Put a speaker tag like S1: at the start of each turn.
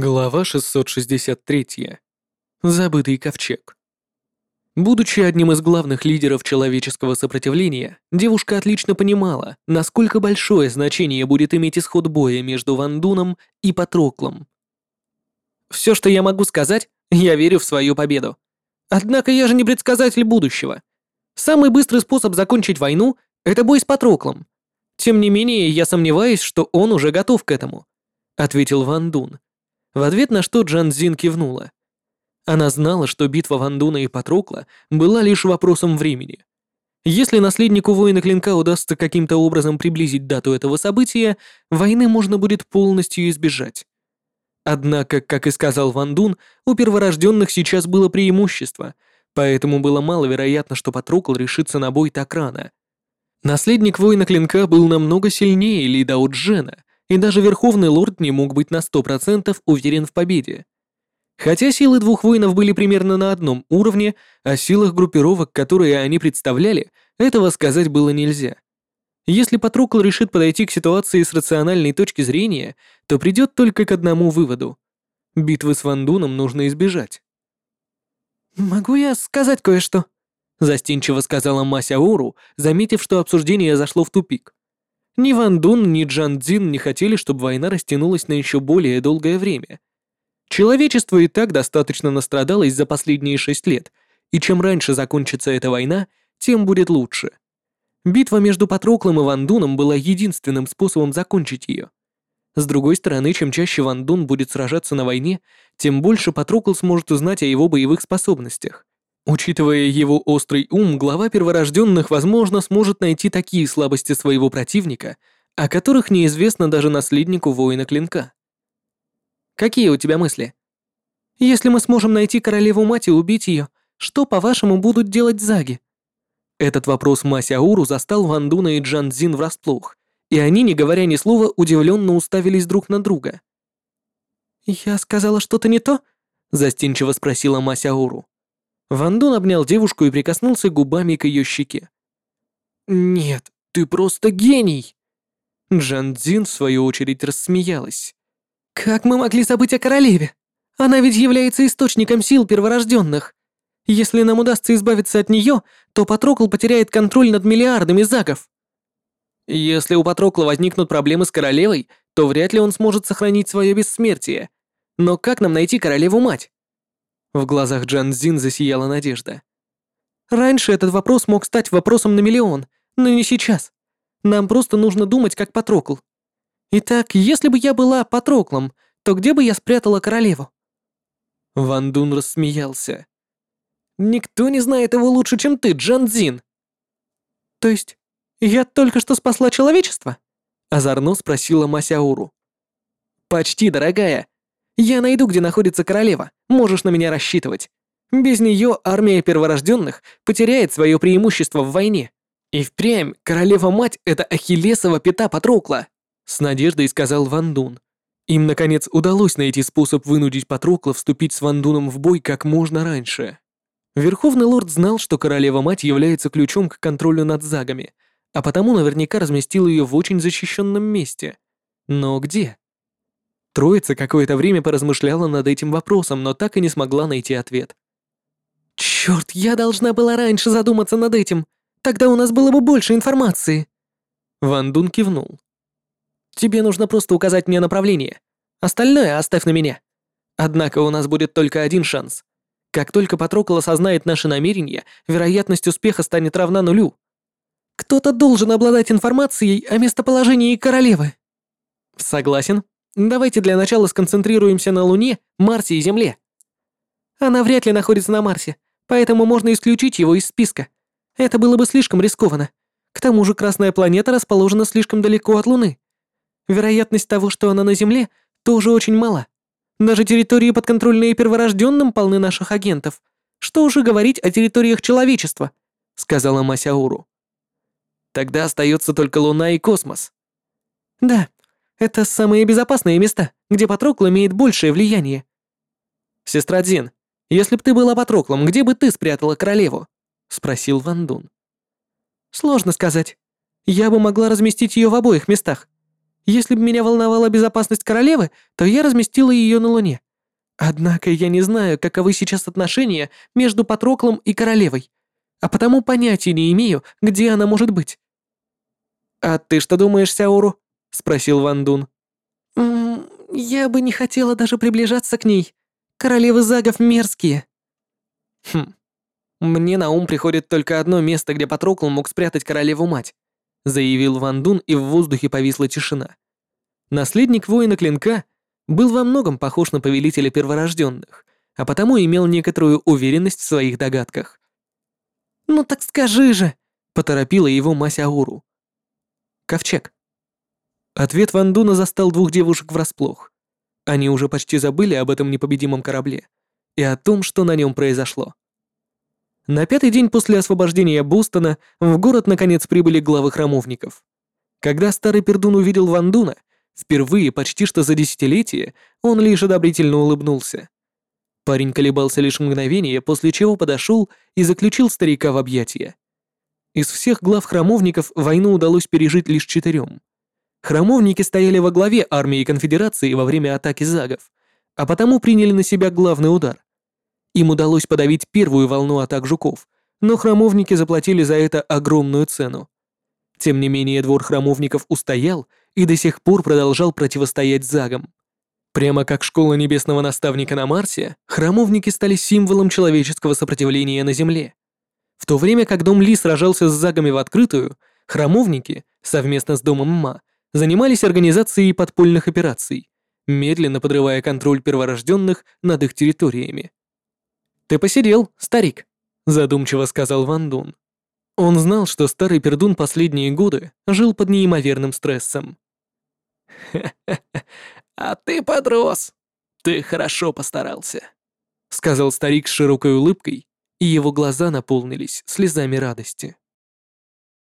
S1: Глава 663. Забытый ковчег. Будучи одним из главных лидеров человеческого сопротивления, девушка отлично понимала, насколько большое значение будет иметь исход боя между Вандуном и Патроклом. Все, что я могу сказать, я верю в свою победу. Однако я же не предсказатель будущего. Самый быстрый способ закончить войну — это бой с Патроклом. Тем не менее, я сомневаюсь, что он уже готов к этому, ответил Вандун в ответ на что Джан Зин кивнула. Она знала, что битва Вандуна и Патрокла была лишь вопросом времени. Если наследнику воина клинка удастся каким-то образом приблизить дату этого события, войны можно будет полностью избежать. Однако, как и сказал Ван Дун, у перворожденных сейчас было преимущество, поэтому было маловероятно, что Патрокл решится на бой так рано. Наследник воина клинка был намного сильнее Ли Дао Джена, и даже Верховный Лорд не мог быть на сто процентов уверен в победе. Хотя силы двух воинов были примерно на одном уровне, о силах группировок, которые они представляли, этого сказать было нельзя. Если Патрукл решит подойти к ситуации с рациональной точки зрения, то придет только к одному выводу. Битвы с Вандуном нужно избежать.
S2: «Могу я сказать кое-что?» Застенчиво сказала Мася Ору, заметив, что обсуждение зашло в тупик.
S1: Ни Ван Дун, ни Джан Цзин не хотели, чтобы война растянулась на еще более долгое время. Человечество и так достаточно настрадалось за последние шесть лет, и чем раньше закончится эта война, тем будет лучше. Битва между Патроклом и Ван Дуном была единственным способом закончить ее. С другой стороны, чем чаще Ван Дун будет сражаться на войне, тем больше Патрокл сможет узнать о его боевых способностях. Учитывая его острый ум, глава перворожденных, возможно, сможет найти такие слабости своего противника, о которых неизвестно даже наследнику воина клинка.
S2: Какие у тебя мысли? Если мы сможем найти королеву-мать и убить ее, что, по-вашему, будут делать заги?
S1: Этот вопрос Масяуру застал Вандуна и Джан Цзин врасплох, и они, не говоря ни слова, удивленно уставились друг на друга.
S2: «Я сказала что-то не то?» — застенчиво спросила Масяуру.
S1: Ван Дун обнял девушку и прикоснулся губами к ее щеке.
S2: «Нет, ты просто гений!»
S1: Джан Цзин, в свою очередь, рассмеялась.
S2: «Как мы могли забыть о королеве? Она ведь является источником сил перворожденных. Если нам удастся избавиться от нее, то Патрокл потеряет контроль над миллиардами загов».
S1: «Если у Патрокла возникнут проблемы с королевой, то вряд ли он сможет сохранить свое бессмертие. Но как нам найти королеву-мать?» В глазах Джан Зин засияла надежда.
S2: «Раньше этот вопрос мог стать вопросом на миллион, но не сейчас. Нам просто нужно думать как Патрокл. Итак, если бы я была Патроклом, то где бы я спрятала королеву?»
S1: Ван Дун рассмеялся.
S2: «Никто не знает его лучше, чем ты, Джан Зин». «То есть я только что спасла человечество?» Озорно спросила Масяуру.
S1: «Почти, дорогая. Я найду, где находится королева. Можешь на меня рассчитывать. Без нее армия перворожденных потеряет свое преимущество в войне. И впрямь королева-мать — это Ахиллесова пята Патрокла», — с надеждой сказал Ван Дун. Им, наконец, удалось найти способ вынудить Патрокла вступить с Ван Дуном в бой как можно раньше. Верховный лорд знал, что королева-мать является ключом к контролю над загами, а потому наверняка разместил ее в очень защищенном месте. Но где? Троица какое-то время поразмышляла над этим вопросом, но так и не смогла найти ответ.
S2: «Чёрт, я должна была раньше задуматься над этим. Тогда у нас было бы больше информации».
S1: Ван Дун кивнул.
S2: «Тебе нужно просто указать мне направление. Остальное оставь на меня. Однако у нас будет только один шанс. Как только Патрокол осознает наши намерения, вероятность успеха станет равна нулю. Кто-то должен обладать информацией о местоположении королевы».
S1: «Согласен», Давайте для начала сконцентрируемся на Луне, Марсе и Земле.
S2: Она вряд ли находится на Марсе, поэтому можно исключить его из списка. Это было бы слишком рискованно. К тому же Красная планета расположена слишком далеко от Луны. Вероятность того, что она на Земле, тоже очень мала. Даже территории, подконтрольные перворожденным, полны наших агентов. Что уже говорить о территориях человечества, сказала Масяуру.
S1: Тогда остается только Луна и космос.
S2: Да, это самые безопасные места, где Патрокл имеет большее влияние.
S1: Сестра Дзин, если бы ты была Патроклом, где бы ты спрятала королеву? спросил Ван Дун.
S2: Сложно сказать. Я бы могла разместить ее в обоих местах. Если бы меня волновала безопасность королевы, то я разместила ее на Луне. Однако я не знаю, каковы сейчас отношения между Патроклом и королевой, а потому понятия не имею, где она может быть.
S1: «А ты что думаешь, Сяору?» — спросил Ван Дун.
S2: «М -м, «Я бы не хотела даже приближаться к ней. Королевы Загов мерзкие».
S1: «Хм. Мне на ум приходит только одно место, где Патрокл мог спрятать королеву-мать», — заявил Ван Дун, и в воздухе повисла тишина. Наследник воина клинка был во многом похож на повелителя перворожденных, а потому имел некоторую уверенность в своих догадках.
S2: «Ну так скажи же!»
S1: — поторопила его Масяуру. «Ковчег». Ответ Ван Дуна застал двух девушек врасплох. Они уже почти забыли об этом непобедимом корабле и о том, что на нем произошло. На пятый день после освобождения Бостона в город наконец прибыли главы храмовников. Когда старый пердун увидел Ван Дуна, Впервые почти что за десятилетие он лишь одобрительно улыбнулся. Парень колебался лишь мгновение, после чего подошел и заключил старика в объятия. Из всех глав храмовников войну удалось пережить лишь четырем. Храмовники стояли во главе армии конфедерации во время атаки загов, а потому приняли на себя главный удар. Им удалось подавить первую волну атак жуков, но храмовники заплатили за это огромную цену. Тем не менее, двор храмовников устоял и до сих пор продолжал противостоять загам. Прямо как школа небесного наставника на Марсе, храмовники стали символом человеческого сопротивления на Земле. В то время как Дом Ли сражался с загами в открытую, храмовники, совместно с Домом Ма, занимались организацией подпольных операций, медленно подрывая контроль перворожденных над их территориями. «Ты посидел, старик», — задумчиво сказал Ван Дун. Он знал, что старый пердун последние годы жил под неимоверным стрессом.
S2: а ты подрос. Ты хорошо постарался», —
S1: сказал старик с широкой улыбкой, и его глаза наполнились слезами радости.